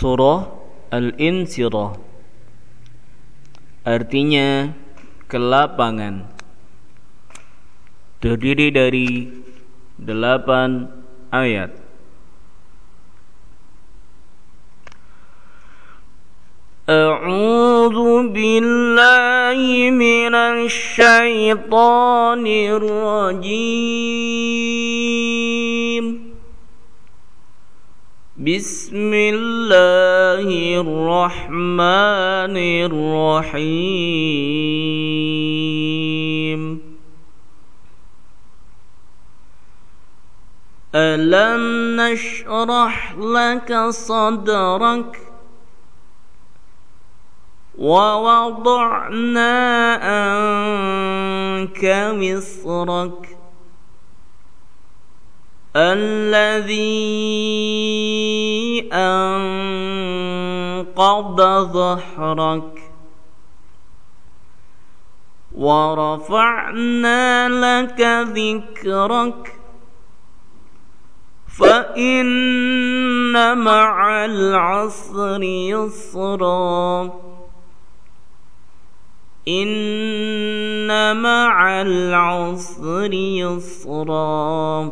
surah Al-Insyirah artinya kelapangan terdiri dari delapan ayat أعوذ بالله من الشيطان الرجيم بسم الله الرحمن الرحيم. ألم نشرح لك صدرك ووضعنا عنك مصرك؟ الذي أنقض ظهرك ورفعنا لك ذكرك فإن مع العصر يسرا إن مع العسر يسرا